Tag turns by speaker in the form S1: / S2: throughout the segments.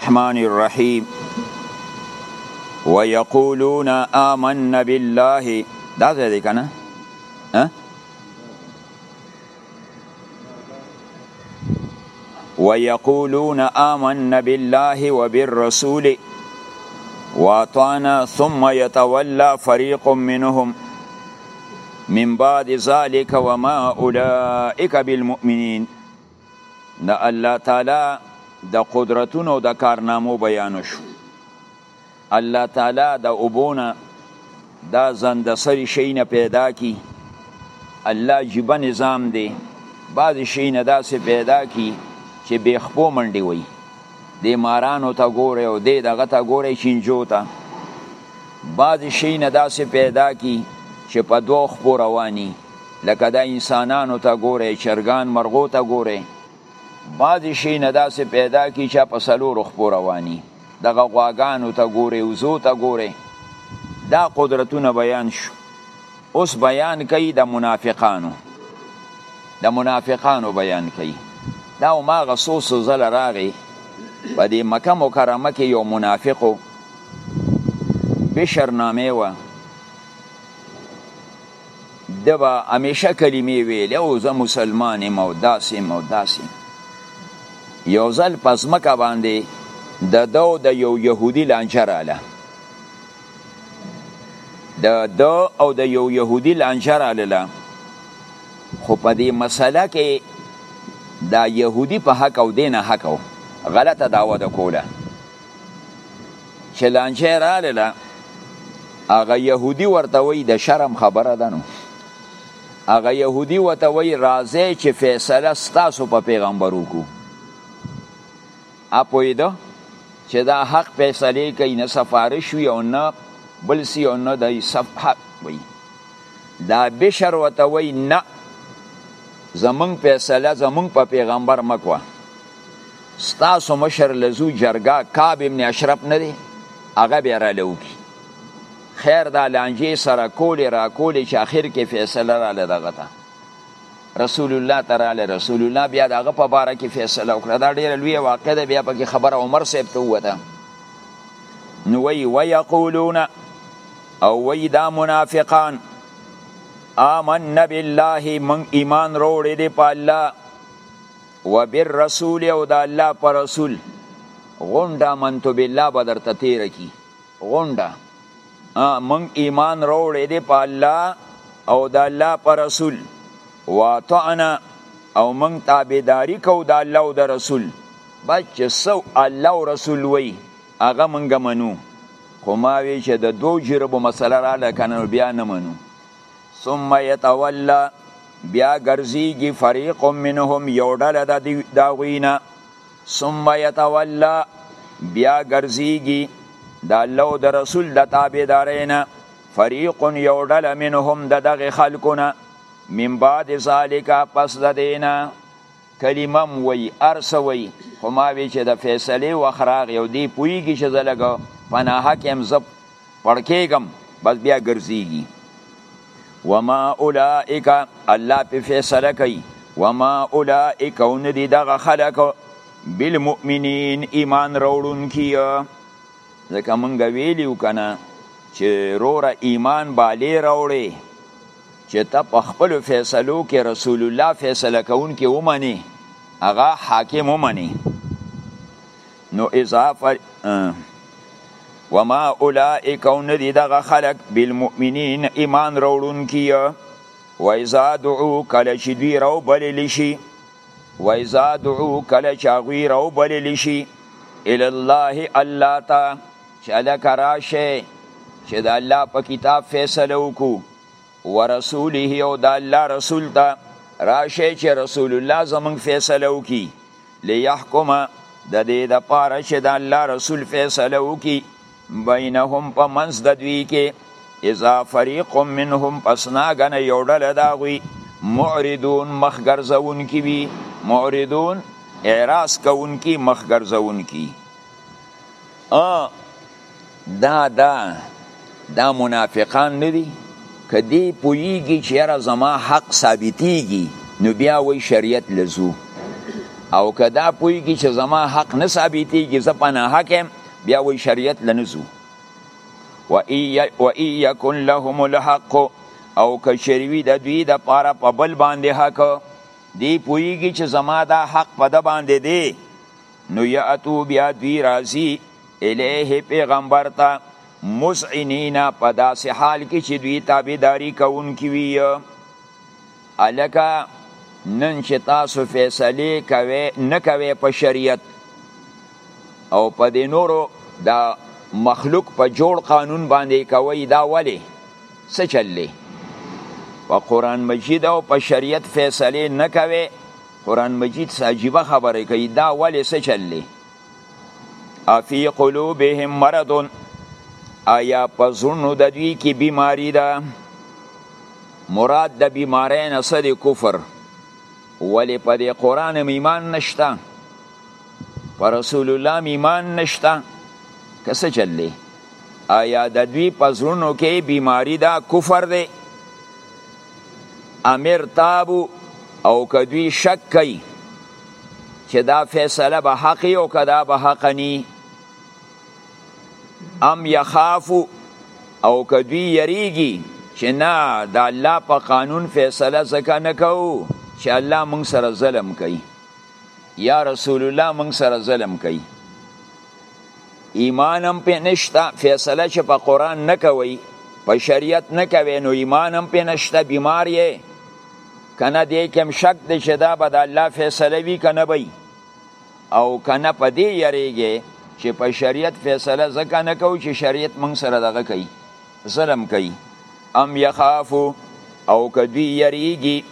S1: الرحمن الرحیم ويقولون آمنا بالله دا څه دی کنه ها ويقولون آمنا بالله وبالرسول واطعنا ثم يتولى فريق منهم من بعد ذلك وما أولئك بالمؤمنين د الله تعالی د قدرتونو د کارنامو بیان شو الله تعالی د اوبونه دا زند سری شي نه پیدا کی الله جیبه نظام دی بعض شي نه داسې پیدا کی چې به خپو منډي وي د مارانو ته ګوره او د دغه ته ګوره چینجو ته بعض شي نه داسې پیدا کی چې په دوه خپو رواني لکه دا انسانانو ته ګوره چرګان مرغو ته ګوره بعضې شي نه داسې پیدا کی چا په څلورو خپو رواني دغه غواګانو ته ګوره وزو ته ګوره دا قدرتونه بیان شو اوس بیان کوي د منافقانو د منافقانو بیان کوي دا ما غسو سو زل راغي په دې مکه مکرمه کې یو منافقو بشر نامه و ده به همیشه کلمې ویلې او زه مسلمان یم او داسې یم او داسې یم یو ځل په ځمکه باندې د ده او د یو یهودي لانجه راله د ده او د یو یهودي لانجه راله خو په دې مسله کې دا یهودي په حق او دین حق او غلطه دعوه د کوله چې لانجه رااله هغه يهودي ورته وای د شرم خبره ده نو هغه يهودي ورته وای راځي چې فیصله ستاسو په پیغمبر وکړو اپویده چې دا حق فیصله کوي نه سفارش وي او نه بل سی او نه د صف حق وي دا بشر وته وای نه زمون فیصله زمون په پیغمبر مکوه ستاسو مشر لزو جرګه کعب ابن اشرف نه دی هغه به را لوکي خیر دا لانجې سره کولې را کولې چې اخر کې فیصله راله دغه ته رسول الله تعالی رسول الله بیا دغه په باره کې فیصله وکړه دا ډیره لوی واقع ده بیا پکې خبره عمر صاحب ته وته نو وی ویقولون او وی دا منافقان آمنا بالله من ایمان روړې دی په الله وبالرسول او د الله په رسول غونډه منتو بالله به درته تیر کی غونډه من ایمان روړې دی په الله او د الله په رسول واطعنا او من تابعداري کو د الله او د رسول بچ سو الله او رسول وی هغه منګه منو خو ما وی چې د دوه جربو مسله را لکنه بیا نه منو ثم يتولى بیا ګرځيږي فريق منهم یو ډله د دا غوینه ثم يتولى بیا ګرځيږي د الله او د رسول د تابعدارینه فريق یو ډله منهم د دغه خلقونه من بعد ذالک پس د دینه کلمه هم وایي هر څه وایي خو ما وی چې د فیصلې وخت راغی او دی پوهېږي چې زه لږ په ناحقه یم زه پړکېږم بس بیا ګرځېږي وما اولئک الله په فیصله کوي وما اولئک او نه دي دغه خلک بالمؤمنین ایمان راوړونکي ځکه مونږ ویلي و که نه چې روره ایمان بالې راوړې چې ته په خپلو فیصلو کې رسول الله فیصله کوونکي ومنې هغه حاکم ومنې نو اضافه وما اولئک او ندی دغه خلق بالمؤمنین ایمان راوړونکي و اذا دعو کله چې دوی راو بلل شي و اذا دعو کله چې هغوی راو بلل شي الی الله الله ته چې هلکه راشه چې د الله په کتاب فیصله وکړو ورسوله او د الله رسول ته راشه چې رسول الله زمونږ فیصله وکړي لیحکم د دې د پاره چې د الله رسول فیصله وکړي بینهم په منځ د دوی کې اذا فریق منهم پس ناګنه یو ډله د هغوی معرضون مخ ګرځوونکي وي معرضون اعراض کوونکي مخ ګرځوونکي ا دا دا دا منافقان نه دي کدی پویږي چې یاره زما حق ثابتیږي نو بیا وای شریعت لزو او کدا پویږي چې زما حق نه ثابتیږي زه پنه حکم بیا وای شریعت لنزو و ای یکن لهم الحق او کشروی د دوی د پاره په بل باندې حق دی پویږي چې زما دا حق په د باندې دی نو یاتو بیا دوی راځي الیه پیغمبر ته مزعنینا په داسې حال کې چې دوی تابعداري کوونکي وي الکه نن چې تاسو فیصله کوي نه کوي په شریعت او په دې نورو دا مخلوق په جوړ قانون باندې کوي دا ولی څه چللی په قران مجید او په شریعت فیصله نه کوي قرآن مجید څه عجیبه خبره کوي دا ولې څه چل دی افی قلوبهم مرض آیا په زړونو د دوی کې بیماری ده مراد د بیماری نه څه دی کفر ولې په دې قرآن هم ایمان نشته په رسول الله هم ایمان نشته که څه چل دی آیا د دوی په زړونو کې بیماری ده کفر دی ام ارتابو او که دوی شک کوي چې دا فیصله به حق او که دا به حق نی ام یخافو او که دوی یریږي چې نه د الله په قانون فیصله ځکه نه کوو چې الله موږ سره ظلم کوي یا رسول الله موږ سره ظلم کوي ایمان هم پې نشته فیصله چې په قرآن نه کوي په شریعت نه کوي نو ایمان هم پې نشته بیمار یې کنه دې کې هم شک دی چې دا به د الله فیصله وي که نه به او کنه په دې یریږي چې په شریعت فیصله ځکه نه کوو چې شریعت موږ سره دغه کوي ظلم کوي ام یخافو او کدوی یریږي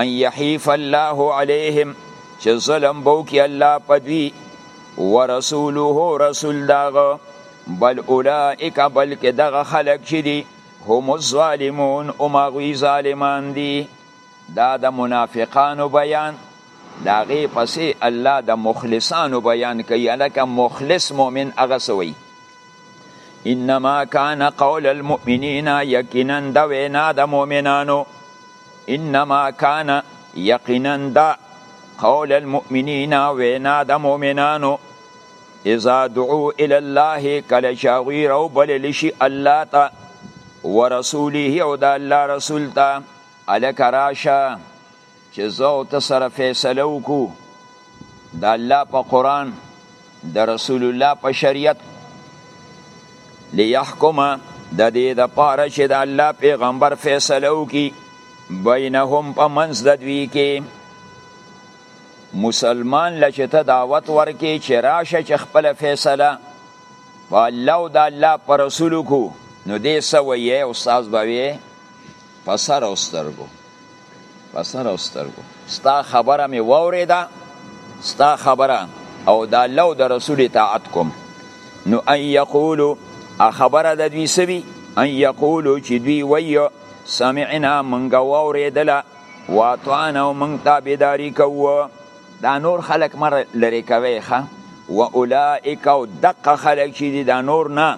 S1: ان یحیف الله علیهم چې ظلم بو کې الله پدوی ورسوله رسول داغه بل اولائک بلک دغه خلق چې دي هم الظالمون او ماغوی ظالمان دي دا د منافقانو بیان دا غي پسې الله د مخلصانو بیان کوي الکه مخلص مؤمن هغه سوی انما کان قول المؤمنین یقینا د وینا د مؤمنانو انما کان یقینا د قول المؤمنین وینا د مؤمنانو اذا دعو الى الله کله شاغوی رو بل لشي الله ته ورسوله او د الله رسول ته الک راشه چې زه او ته سره فیصله وکړو د الله په قرآن د رسول الله په شریعت لیحکم د دې د پاره چې د الله پیغمبر فیصله وکړي بینهم په منځ د دوی کې مسلمان لچې ته دعوت ورکې چې راشه چې خپل فیصله په الله او د الله پر رسول کو نو دې سوې استاد بوي په سر او سترګو په سر او سترګو ستا خبره مې واورېده ستا خبره او د الله او د رسول اطاعت کوم نو ان یقولو خبره د دوی سوي ان یقولو چې دوی وایو سمعنا منګه واورېدله واطعنا او منګ تابعداري کوو دا نور خلک مر لرې کوي ښه و اولئک او دقه خلک چې دي دا نور نه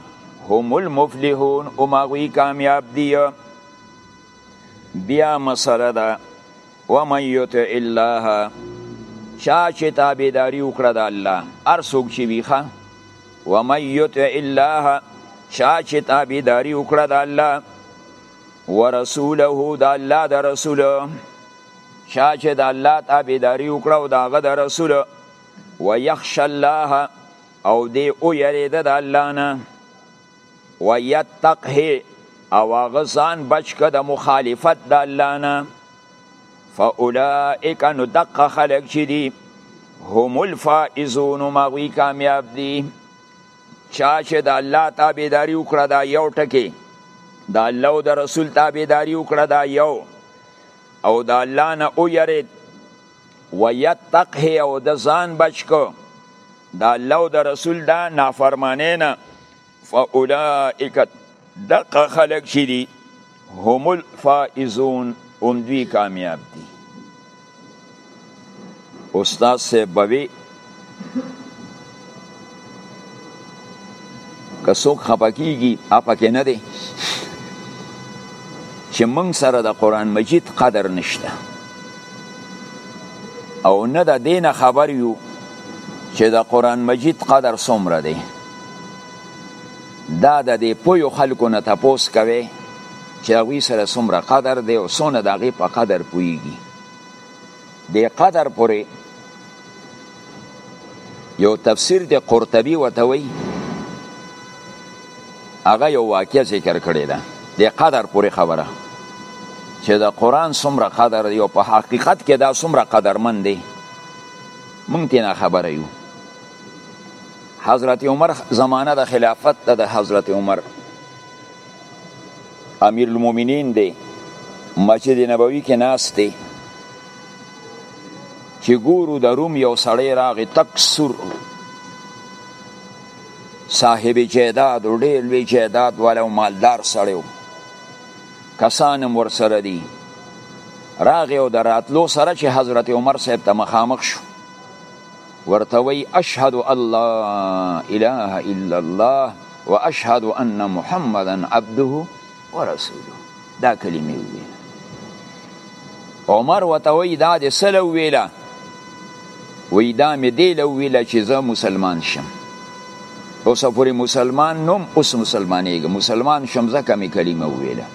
S1: هم المفلحون هم هغوی کامیاب دی بیا مسله ده ومن یطع الله چا چې تابعداري وکړه د الله هر څوک چې وي ښه ومن یطع الله چا چې تابعداري وکړه د الله ورسوله د الله د رسول چا چې د الله تابعداري وکړه او د هغه د رسول ويخش الله او دی او یریده د الله نه و یتقه او هغه ځان بچ که د مخالفت د الله نه فاولائک نو دقه خلق چې دي هم الفائزون مغوی کامیاب دي چا چې د الله تابعداري وکړه دا یو ټکی د الله او د رسول تابعداري وکړه دا یو او د الله نه ویرید ويتقه او د ځان بچ کو د الله او د رسول دا نافرمانه نه فاولائک دغه خلق چې دي هم الفائزون هم دوی کامیاب دي استاد سه بوي که څوک خپه کیږي اپا کې نه دی چې موږ سره د قران مجید قدر نشته او نه د دین خبر یو چې د قران مجید قدر څومره دی دا د دې پویو خلکو نه تپوس کوي چې هغوی سره څومره قدر دی او څونه د هغې په قدر پوهیږي دې قدر پورې یو تفسیر د قرطبي وته وی هغه یو واقعي ذکر کړی ده د قدر پورې خبره چې د قران څومره قدر دی او په حقیقت کې دا څومره قدرمن دی مونږ ته نه خبره یو حضرت عمر زمانه د خلافت د حضرت عمر امیر المؤمنین دی مسجد نبوي کې ناست دی چې ګورو د روم یو سړی راغی تک سور صاحب جیداد او ډېر لوی جیداد والا او مالدار سړی و کسان هم ورسره دي راغی او د راتلو سره چې حضرت عمر صاحب ته مخامخ شو ورته وی اشهد الله اله الا الله واشهد ان محمدا عبده ورسوله دا کلمې وی عمر ورته وی دا د سلو ویله وی دا مې دی لو ویله چې زه مسلمان شم اوس پورې مسلمان نوم اوس مسلمانېږم مسلمان شم ځکه مې کلمه ویله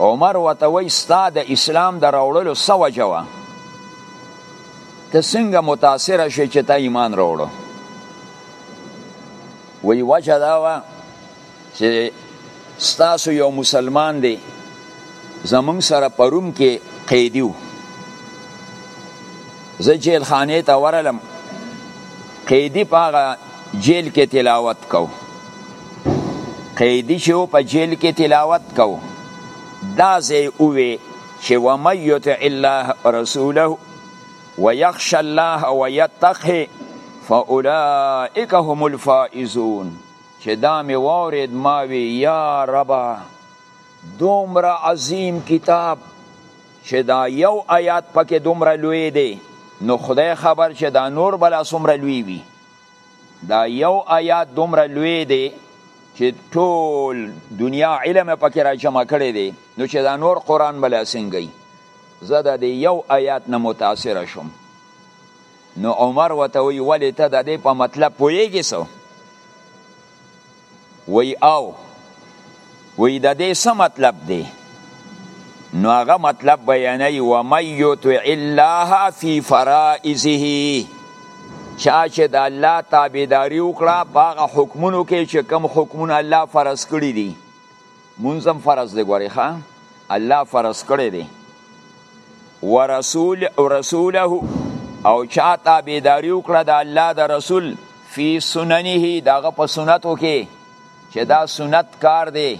S1: عمر وته وای ستا د اسلام د راوړلو څه وجه وه ته څنګه متاثره شې چې تا ایمان راوړو وی وجه دا وه چې ستاسو یو مسلمان دی زمونږ سره په روم کې قیدي و زه جیل خانه ته ورلم قیدی په هغه جیل کې تلاوت کو قیدی چې په جیل کې تلاوت کو دا ځای اووی چې ومن یطع الله رسوله ويخشى الله ويتقه فاولئک هم الفائزون چې دا مې واورید ما وی یا ربا دومره عظیم کتاب چه دا یو آیات پکې دومره لوی دی نو خدای خبر چې دا نور بلا څومره لوی وي دا یو آیات دومره لوی دی چې ټول دنیا علم پکې را جمع کړی دی نو چې دا نور قرآن بلا څنګه زه د دې یو آیات نه متاثر شوم نو عمر وته وی ولې ته د دې په مطلب پوهېږې څه وی او وی د دې څه مطلب دی نو هغه مطلب بیانوي و من یطع الله فی فرائضه چا چې د الله تابعداري وکړه په هغه حکمونو کې چې کوم حکمونه الله فرض کړي دي منظم فرض دی ګورې ښا الله فرض کړی دی ورسول رسوله او چا تابعداري وکړه د الله د رسول فی سننه دغه په سنتو کې چې دا سنت کار دی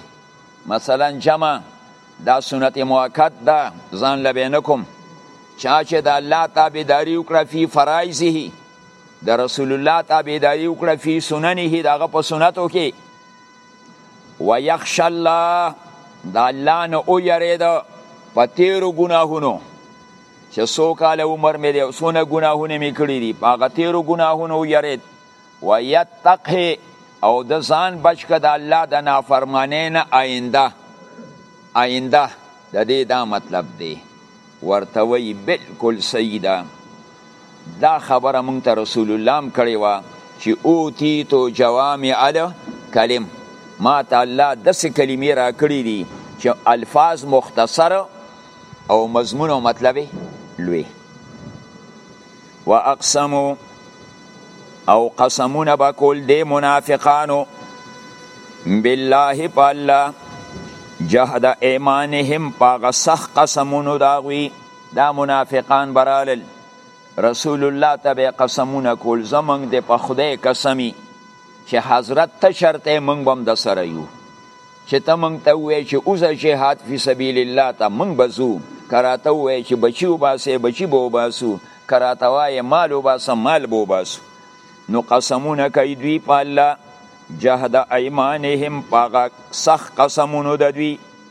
S1: مثلا جمع دا سنت موقت ده ځان لبه نکم چا چې د الله تابعداري وکړه فی فرایزه د رسول الله تابعداري وکړه فی سننه دغه په سنتو کې ويخش الله د الله نه او یریده په تیرو ګناهونو چې څو کال عمر مې دی او څونه ګناهونه مې کړي دي په هغه تیرو ګناهونو او یرید ویتقه او د ځان بچ که د الله د نافرمانۍ نه آینده آینده د دې دا مطلب دی ورته وی بالکل صحیح ده دا خبره مونږ ته رسول الله هم کړې وه چې اوتیتو جوامع الکلم ما ته الله داسې کلمې راکړې دي چې الفاظ مختصر او مضمون او مطلب لوی واقسمو او قسمونه به کول دی منافقانو بالله په الله جهد ایمانهم په هغه سخت قسمونو د هغوی دا منافقان برالل رسول الله ته به قسمونه کول زمنګ د په خدای قسمی چې حضرت ته شرطه منګ بم د سره یو چې ته منګ ته وې چې اوزه جهاد فی سبیل الله ته منګ بزو کراته وې چې بچی وباسه بچی بو باسو کراته وې مال وباسه مال بو باسو نو قسمونه کوي دوی په الله جهد ایمانهم پاغه سخ قسمونو د دوی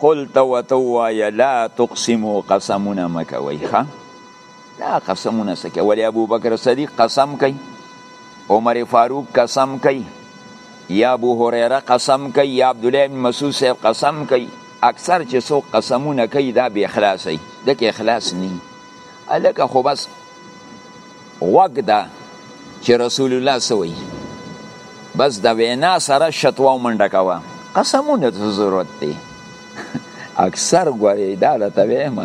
S1: قل ته وته وایه لا تقسمو قسمونه مکوي ښه دا قسمونه څه کوي ولی ابو بکر صدیق قسم کوي عمر فاروق قسم کوي یا ابو هريره قسم کوي یا عبد الله بن مسعود صاحب قسم کوي اکثر چې څوک قسمونه کوي دا به اخلاص وي دغه اخلاص نه الکه خو بس غوږ ده چې رسول الله سوی بس د وینا سره شتوا منډه کوا قسمونه ته ضرورت دی اکثر غوړې دا لته وایم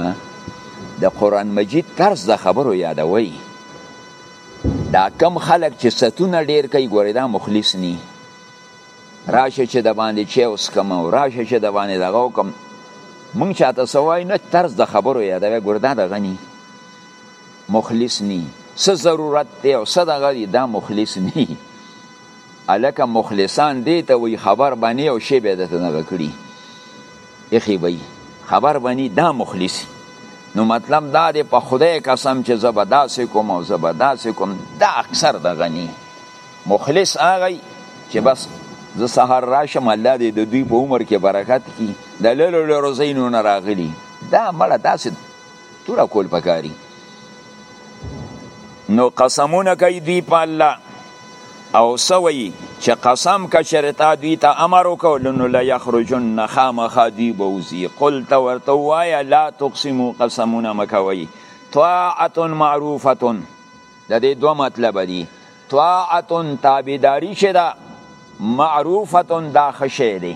S1: د قران مجید طرز د خبرو یادوي دا کم خلک چې ستونه ډیر کوي غوړې دا مخلص ني راشه چې د باندې چې اوس کوم راشه چې د باندې دغه کوم مونږ چاته سوای نه طرز د خبرو یادوي ګوردا د غني مخلص نی څه ضرورت دی او څه دغه دی دا مخلص نی الکه مخلصان دی ته وی خبر باندې او شی به د تنګ کړي اخی وی خبر باندې دا مخلص نو مطلب دا دی په خدای قسم چې زبداسې کوم او زبداسې کوم دا اکثر د غنی مخلص هغه چې بس زه سهار راشم الله دې د دوی په عمر کې برکت کړي د لرو لرو ځایونو نه راغلي دا مړه داسې توره کول پکاري نو قسمونه کوي دوی په الله او سوي چې قسم کشر تا دوی ته امر وکړ نو لا یخرجن خامخا دوی بوزي قل ته ورته وایا لا تقسمو قسمونه مکوي طاعت معروفه د دې دوه مطلب دي طاعت تابعداري چې دا معروفه دا خشه دي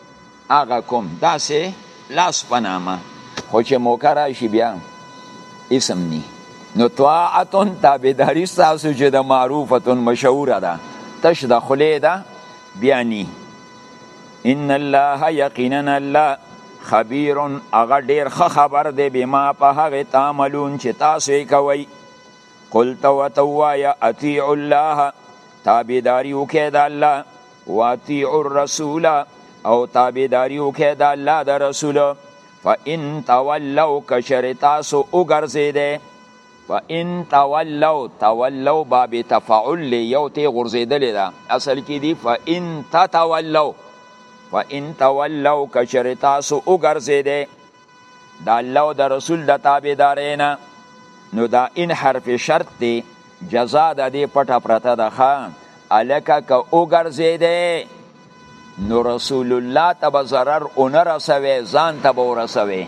S1: هغه کوم داسې لاس په نامه خو چې موقع راشي بیا اسم نی نو طاعتون تابعداري ستاسو چې د معروفتون مشهوره ده تش د خولې ده بیا نی ان الله یقینا الله خبیر هغه ډیر ښه خبر دی بما په هغه تعملون چې تاسو یې کوئ قلت وتوایا اطیع الله تابعداري وکړئ د الله واتیعو الرسول او تابیداری وکړئ د الله د رسول فان تولوا کشر تاسو وګرځیدئ فان تولوا تولوا باب تفعل یو ته غرزیدل ده اصل کې دی فان تتولوا فان تولوا کشر تاسو وګرځیدې د الله او د رسول د تابعدارۍ نه نو دا ان حرف شرط دی جزا د دې پټه پرته ده ښه هلکه که وګرځېدی نو رسول الله ته به ضرر ونه رسوي ځان ته به ورسوي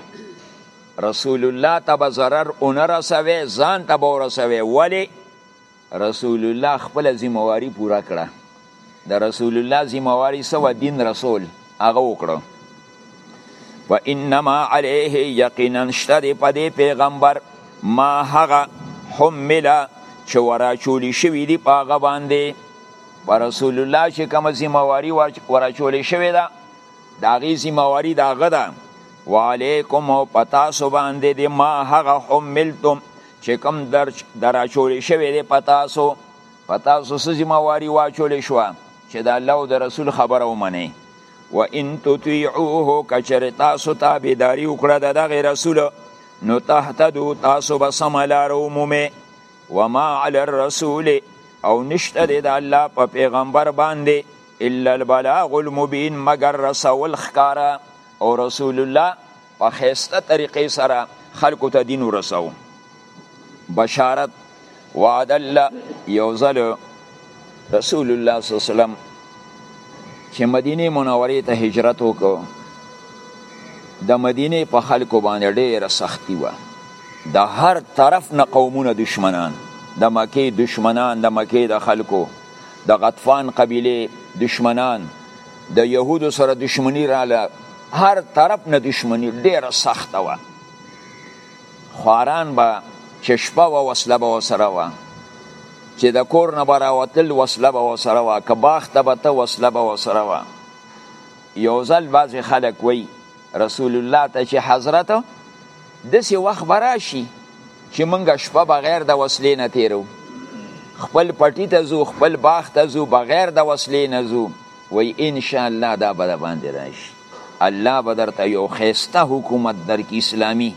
S1: رسول الله ته به ضرر ونه رسوي ځان ته به ورسوي ولې رسول الله خپل ذمه واری پوره کړه د رسول الله ذمه واری سو دین رسول هغه وکړو و انما علیه یقینا شته دی په دې پیغمبر ما هغه حمله چې وراچولی شوی دی په هغه باندې په رسول الله چې کومه ذمهواري وراچولې شوې ده د هغې ذمهواري د هغه ده وعلیکم او په تاسو باندې د ما هغه حملتم چې کوم درج دراچول شوی دی په تاسو په تاسو څه ذمہواری واچول شو چې د الله او د رسول خبره ومنئ و ان تطيعوه کچر تاسو تابعداري وکړه د دغه رسول نو تهتدو تاسو به سم لار ومومه وما على الرسول او نشته د الله په پیغمبر باندې الا البلاغ المبين مگر رسول خکارا او رسول الله په خیسته طریقې سره خلکو ته دین ورسو بشارت وعد الله یو ځل رسول الله صلی الله علیه وسلم چې مدینه منورې ته هجرت وکړو د مدینه په خلکو باندې ډېره سختی و د هر طرف نه قومونه دشمنان د مکې دشمنان د مکې د خلکو د غطفان قبیله دشمنان د يهودو سره دشمنی رااله هر طرف نه دشمنی ډیره سخته وه خواران به چې شپه وه وسله به وسره وه چې د کور نه به راوتل وسله به وسره وه که باغ ته به ته وسله به وسره وه یو ځل بعضې خلک وایي رسول الله ته چې حضرت داسې وخت به راشي چې موږ شپه بغیر د وسلې نه تیرو خپل پټی ته ځو خپل باغ ته ځو بغیر د وسلې نه ځو وای ان شاء الله دا به باندې راشي الله به درته یو خیسته حکومت درکې اسلامي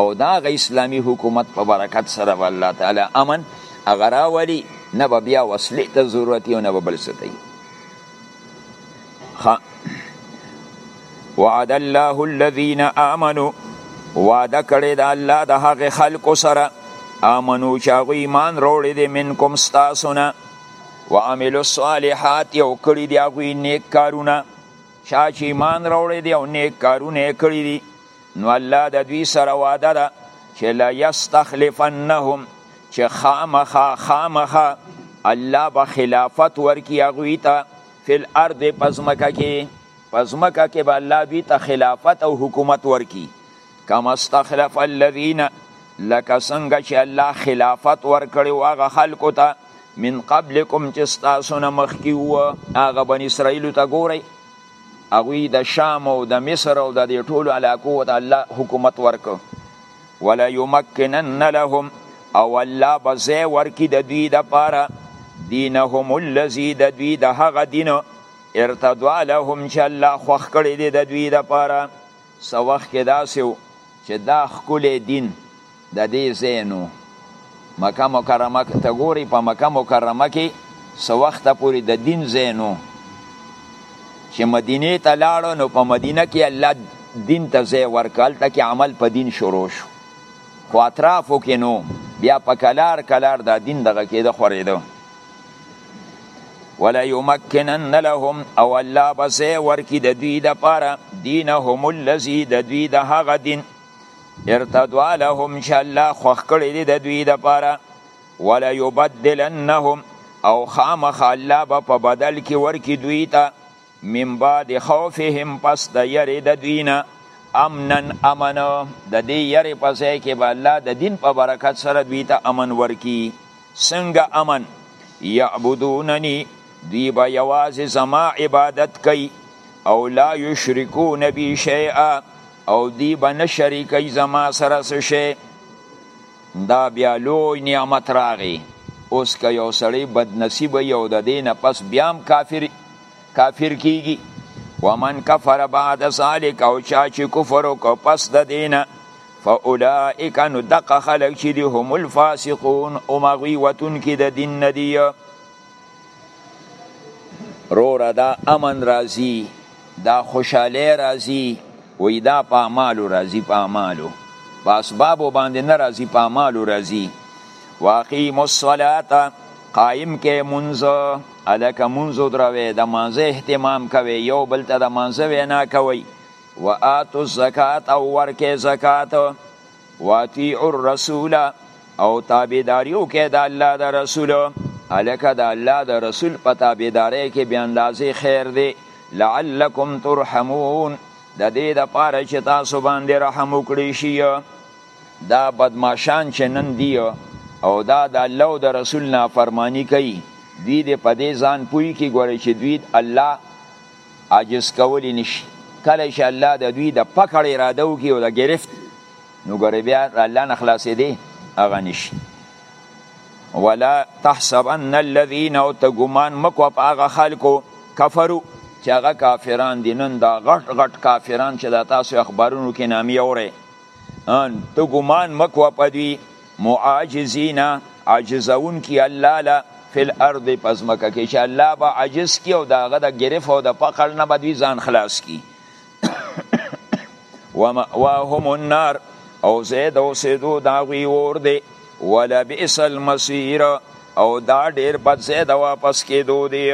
S1: او دا غ اسلامي حکومت په برکت سره به الله تعالی امن هغه راولي نه به بیا وسلې ته ضرورت یو نه به بل څه خا وعد الله الذين آمنوا وعده کړی د الله د هغه خلکو سره آمنو چې هغه ایمان وروړي دي منکم تاسو نه وعملوا الصالحات یو کړی دی هغه نیک کارونه چا چې ایمان وروړي دي او نیک کارونه کړی دي نو الله د دوی سره وعده ده چې لا یستخلفنهم چې خامخا خامخا الله به خلافت ورکی هغوی ته فل ارض پزمکه کې پزمکه کې به الله دوی ته خلافت او حکومت ورکی کما استخلف الذین لکه څنګه چې الله خلافت ورکړي او هغه خلکو ته من قبلکم چې ستاسو نه مخکې وو هغه بني اسرائیلو ته ګورئ هغوی د شام او د مصر او د دې ټولو علاقو ته الله حکومت ورکړ ولا یمکنن لهم او الله به ځای ورکړي د دوی دپاره دینهم الذي د دوی د هغه دین ارتضا لهم چې الله خوښ کړی دی د دوی دپاره څه وخت کې داسې و چې دا ښکلی دین د دې ځای نه و. مکه مکرمه ته ګورئ، په مکه مکرمه کې څه وخته پورې د دین ځای نه و. چې مدینې ته لاړو نو په مدینه کې الله دین ته ځای ورکړ، هلته کې عمل په دین شروع شو. خو اطرافو کې نو بیا په کلار کلار دا دین دغه کېده، خورېده. ولا یمکنن لهم او الله بسې ورکی د دوی د پاره دینهم الذی د دوی د هغه دین ارتدوا لهم چې الله خوښ کړی دی د دوی د پاره ولا یبدلنهم او خامخ الله به په بدل کې ورکی دوی ته من بعد خوفهم پس د یری د دوی نه امنن امن د دې یری په ځای کې به الله د دین په برکت سره دوی ته امن ورکی څنګه امن یعبدوننی دوی به یوازې زما عبادت کوي او لا یشرکون بی شیئا او دوی به نه شریکوي زما سره څه شی دا بیا لوی نعمت راغی اوس که یو سړی بد نصیب وي او د دې نه پس بیا هم کافر کافر کیږي ومن کفر بعد ذلک او چا چې کفر وکړ پس د دې نه فاولئک نو دقه خلک چې دي هم الفاسقون هم هغوی وتونکي د دین نه دي روره دا امن راځي دا خوشحالی راځي وی دا په اعمالو راځي په اعمالو په اسبابو باندې نه راځي په اعمالو راځي واقیم الصلاة قائم کې منځ الک منځ دروي د مانزه اهتمام کوي یو بل ته د مانزه وینا کوي وآتو الزکات او ورکه زکات واتیعو الرسول او تابیداری وکړئ د الله د رسول الکه د الله د رسول په تابیداری کې بیا اندازې خیر دی لعلکم ترحمون د دې د پاره چې تاسو باندې رحم وکړي شي دا بدمعشان چې نن دی او دا د الله او د رسول نافرمانی کوي دوی دې په دې ځان پوي کې ګوري چې دوی الله عاجز کولی نشي کله چې الله د دوی د پکړ اراده وکړي او د گرفت نو ګره بیا الله نه خلاصېدی هغه نشي ولا تحسبن الذين او ته ګمان مکو په هغه خلکو کفرو چې هغه کافران دي نن دا غټ غټ کافران چې دا تاسو اخبارونو کې نامي اوري ان ته ګمان مکو په دوی معاجزین عاجزونکي الله له فی الارض په ځمکه کې چې الله به عاجز کړي او د هغه د ګرف او د پکړ نه به دوی ځان خلاص کړي ومأواهم النار او زید او سیدو دا غوی اور دی ولا بئس المصیر او دا ډیر بد زید واپس کېدو دی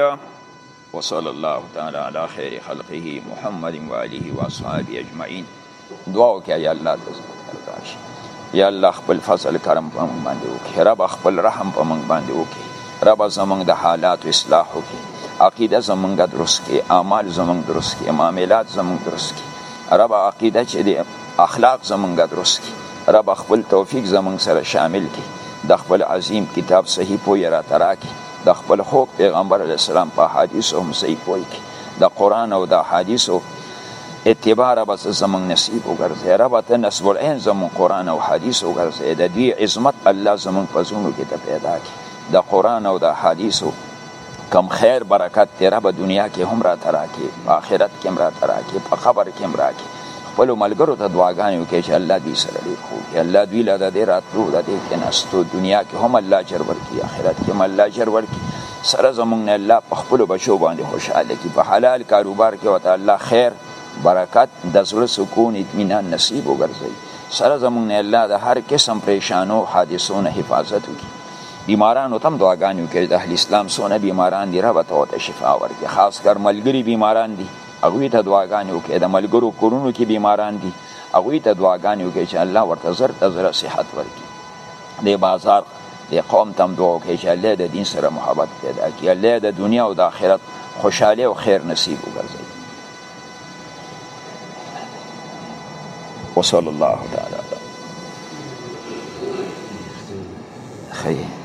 S1: وصلی الله تعالی علی خیر خلقه محمد و آله و اصحابه اجمعین دعا وکړه یا الله تاسو یا الله خپل فضل کرم په موږ باندې وکړي رب خپل رحم په موږ باندې وکړي رب زمونږ د حالات اصلاح وکړي عقیده زمونږ درست کړي اعمال زمونږ درست کړي معاملات زمونږ درست کړي رب عقیده چې دی اخلاق زمونږ درست کړي رب خپل توفیق زمونږ سره شامل کړي د خپل عظیم کتاب صحیح پوی را تراکي د خپل خوب پیغمبر علی السلام په حدیث هم صحیح کوی کی د قران او د حدیث او اتباع را بس زمون نصیب وګرځي رب ته نسب العين زمون قران او حدیث وګرځي د دوی عظمت الله زمون په زونو کې ته پیدا کی د قران او د حدیث کم خیر برکت ته رب دنیا کې هم را تراکي په آخرت کې هم را تراکي په قبر کې هم راکي خپل ملګرو ته دعاګانې وکړي چې الله دې سره ډېر خو کې الله دوی له دې راتلو د دې کې نستو دنیا کې هم الله اجر ورکړي آخرت کې هم الله اجر ورکړي سره زمونږ نه الله په خپل بچو باندې خوشاله کړي په حلال کاروبار کې وته الله خیر برکت د زړه سکون اطمینان نصیب وګرځي سره زمونږ نه الله د هر قسم پریشانو حادثو نه حفاظت وکړي بیمارانو تم دعاګانې وکړي د اهل اسلام سونه بیماران دي رب ته شفا ورکړي خاص کر ملګری بیماران دي هغوی ته دعاګانې وکړي د ملګرو کورونو کې بیماران دي هغوی ته دعاګانې وکړي چې الله ورته زر ته زر صحت ورکړي د بازار د قوم تم دعا وکړي چې الله د دین سره محبت پیدا کړي الله د دنیا او د آخرت خوشحاله او خیر نصیب وګرځي وصلی الله تعالی خیر